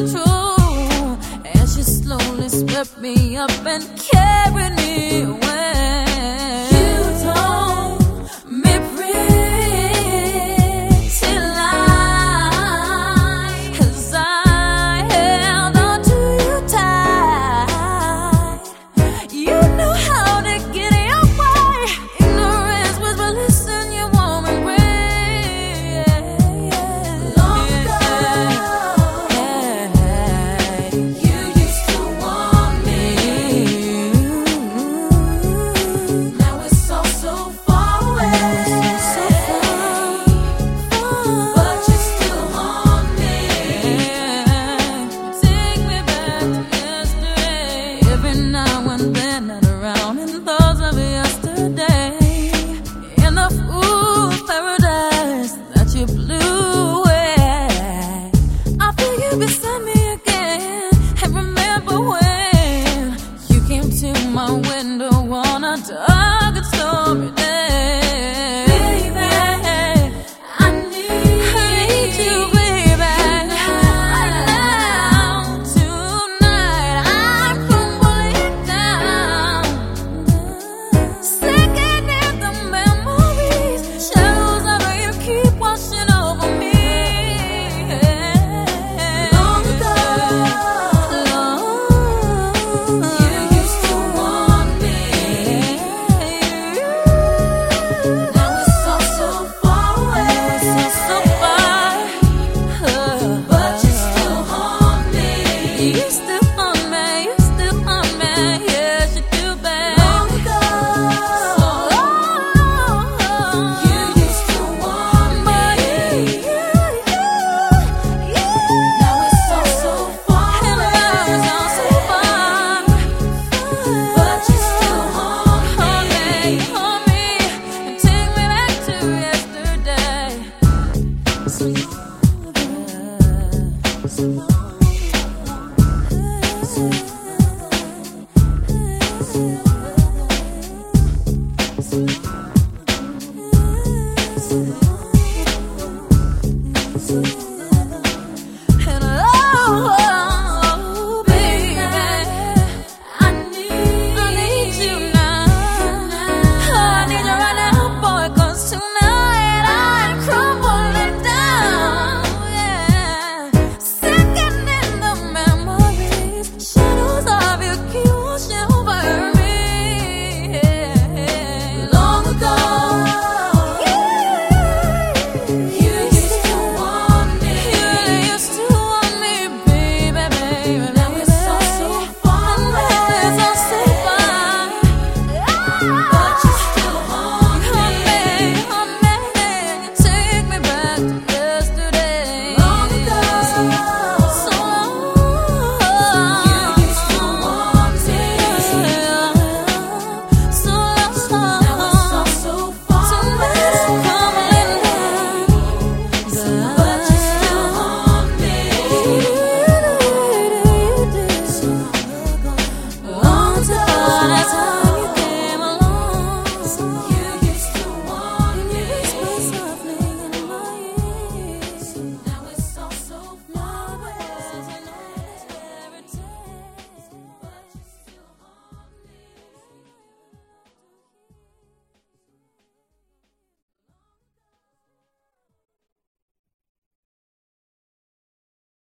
control as she slowly swept me up and carried me Thank you.